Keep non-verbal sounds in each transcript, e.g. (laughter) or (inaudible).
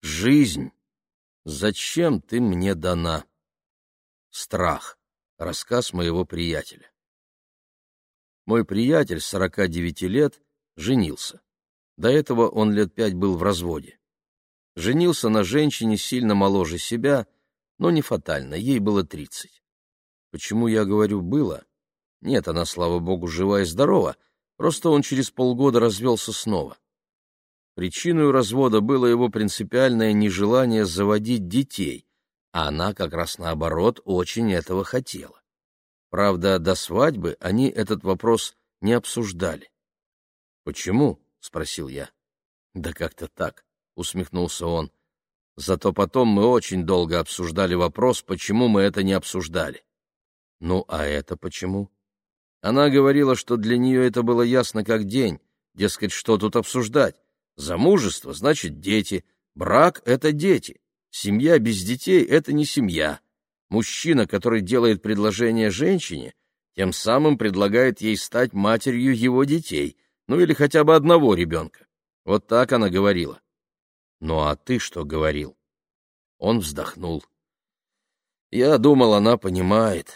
Жизнь. Зачем ты мне дана? Страх. Рассказ моего приятеля. Мой приятель, 49 лет, женился. До этого он лет пять был в разводе. Женился на женщине сильно моложе себя, но не фатально, ей было 30. Почему я говорю «было»? Нет, она, слава богу, жива и здорова, просто он через полгода развелся снова. Причиной развода было его принципиальное нежелание заводить детей, а она как раз наоборот очень этого хотела. Правда, до свадьбы они этот вопрос не обсуждали. «Почему?» — спросил я. «Да как-то так», — усмехнулся он. «Зато потом мы очень долго обсуждали вопрос, почему мы это не обсуждали». «Ну, а это почему?» Она говорила, что для нее это было ясно как день, дескать, что тут обсуждать. Замужество значит дети, брак — это дети, семья без детей — это не семья. Мужчина, который делает предложение женщине, тем самым предлагает ей стать матерью его детей, ну или хотя бы одного ребенка. Вот так она говорила. Ну а ты что говорил? Он вздохнул. Я думал, она понимает.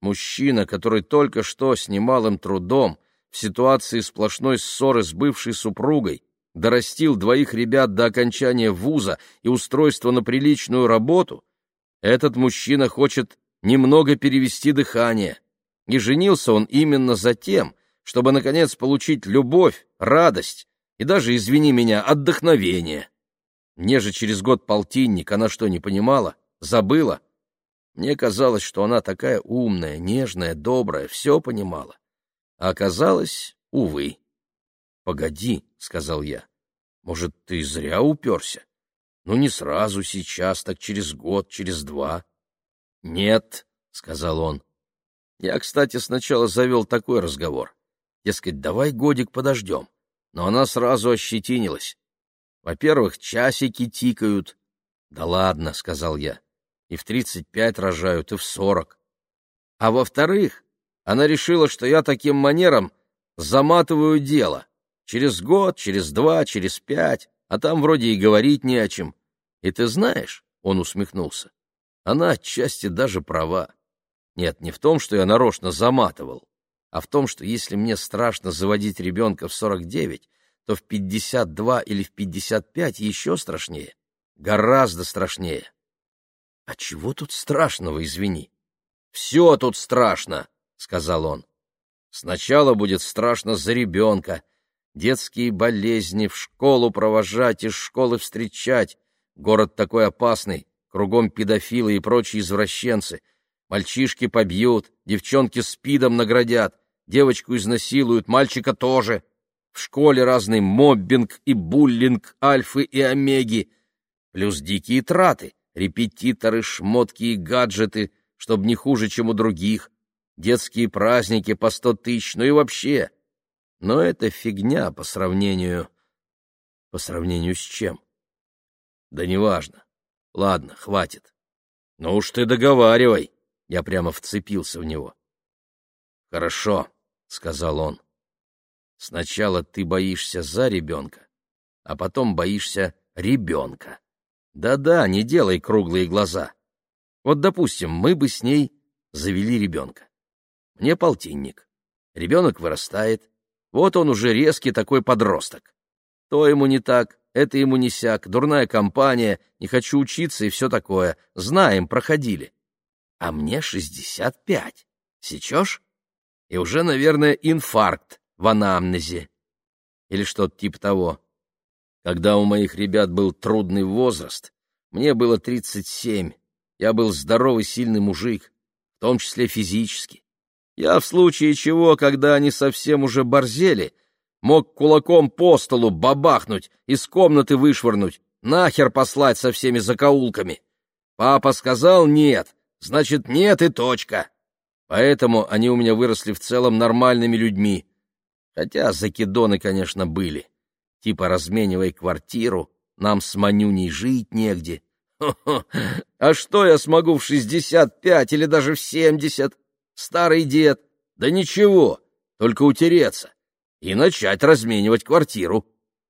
Мужчина, который только что с немалым трудом в ситуации сплошной ссоры с бывшей супругой дорастил двоих ребят до окончания вуза и устройства на приличную работу, этот мужчина хочет немного перевести дыхание. И женился он именно за тем, чтобы, наконец, получить любовь, радость и даже, извини меня, отдохновение. Мне же через год полтинник, она что, не понимала? Забыла? Мне казалось, что она такая умная, нежная, добрая, все понимала. А оказалось, увы. «Погоди», — сказал я, — «может, ты зря уперся? Ну, не сразу, сейчас, так через год, через два». «Нет», — сказал он. Я, кстати, сначала завел такой разговор. Дескать, давай годик подождем. Но она сразу ощетинилась. Во-первых, часики тикают. Да ладно, — сказал я. И в тридцать пять рожают, и в сорок. А во-вторых, она решила, что я таким манером заматываю дело. Через год, через два, через пять, а там вроде и говорить не о чем. И ты знаешь, — он усмехнулся, — она отчасти даже права. Нет, не в том, что я нарочно заматывал, а в том, что если мне страшно заводить ребенка в сорок девять, то в пятьдесят два или в пятьдесят пять еще страшнее, гораздо страшнее. А чего тут страшного, извини? Все тут страшно, — сказал он. Сначала будет страшно за ребенка, детские болезни, в школу провожать, из школы встречать. Город такой опасный, кругом педофилы и прочие извращенцы. Мальчишки побьют, девчонки спидом наградят, девочку изнасилуют, мальчика тоже. В школе разный моббинг и буллинг, альфы и омеги. Плюс дикие траты, репетиторы, шмотки и гаджеты, чтоб не хуже, чем у других. Детские праздники по сто тысяч, ну и вообще. Но это фигня по сравнению... По сравнению с чем? Да неважно. Ладно, хватит. Ну уж ты договаривай. Я прямо вцепился в него. Хорошо, сказал он. Сначала ты боишься за ребенка, а потом боишься ребенка. Да-да, не делай круглые глаза. Вот, допустим, мы бы с ней завели ребенка. Мне полтинник. Ребенок вырастает, вот он уже резкий такой подросток. То ему не так, это ему не сяк, дурная компания, не хочу учиться и все такое. Знаем, проходили. А мне шестьдесят пять. Сечешь? И уже, наверное, инфаркт в анамнезе. Или что-то типа того. Когда у моих ребят был трудный возраст, мне было тридцать семь. Я был здоровый, сильный мужик, в том числе физически. Я в случае чего, когда они совсем уже борзели, мог кулаком по столу бабахнуть, из комнаты вышвырнуть, нахер послать со всеми закоулками. Папа сказал «нет», значит «нет» и точка. Поэтому они у меня выросли в целом нормальными людьми. Хотя закидоны, конечно, были. Типа разменивай квартиру, нам с Манюней жить негде. (laughs) Хо -хо. А что я смогу в шестьдесят пять или даже в семьдесят? Старый дед. Да ничего, только утереться и начать разменивать квартиру.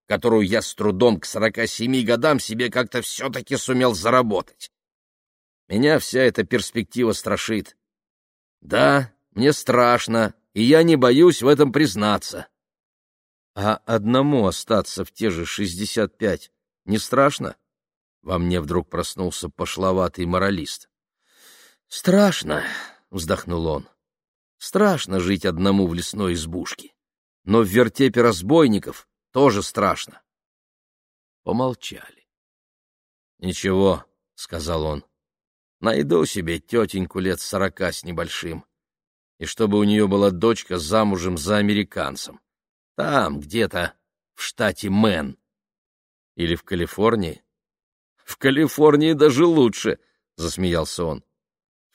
которую я с трудом к сорока семи годам себе как-то все-таки сумел заработать. Меня вся эта перспектива страшит. Да, мне страшно, и я не боюсь в этом признаться. А одному остаться в те же шестьдесят пять не страшно? Во мне вдруг проснулся пошловатый моралист. «Страшно», — вздохнул он. «Страшно жить одному в лесной избушке. Но в вертепе разбойников тоже страшно». Помолчали. «Ничего», — сказал он, — «найду себе тетеньку лет сорока с небольшим, и чтобы у нее была дочка замужем за американцем. Там, где-то, в штате Мэн. Или в Калифорнии?» В Калифорнии даже лучше, — засмеялся он.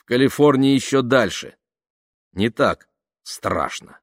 Калифорнии еще дальше. Не так страшно.